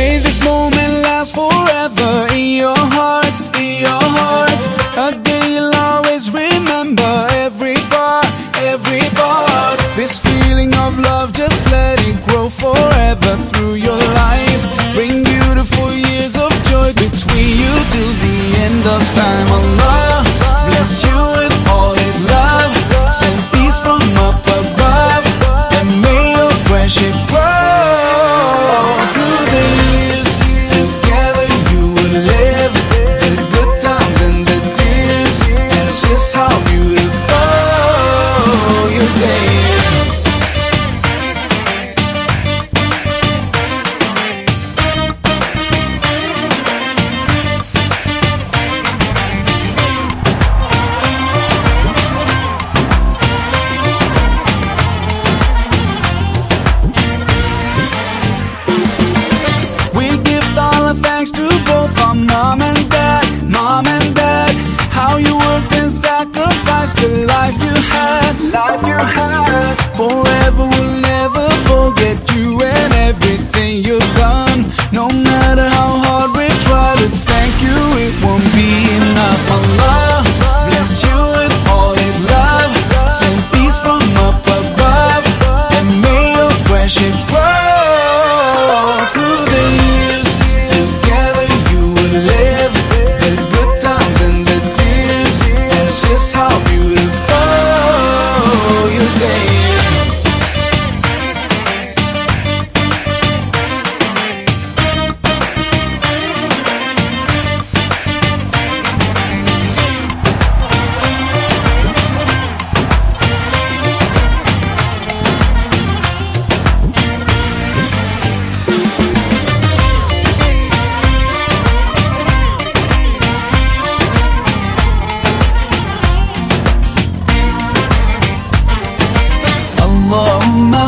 May this moment days. thanks to both our mom and dad, mom and dad. How you work sacrifice the life you had. Life you had. Forever will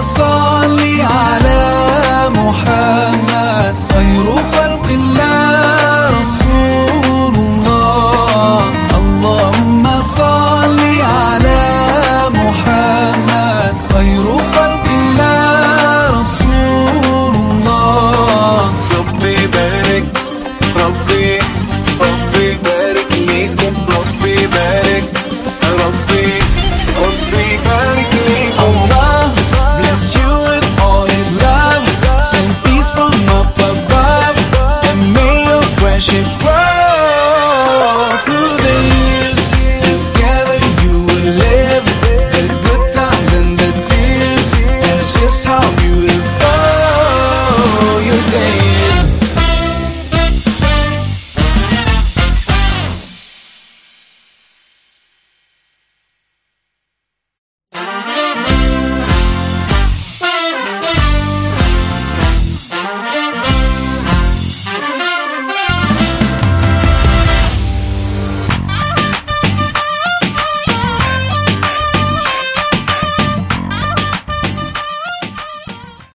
son beautiful. You think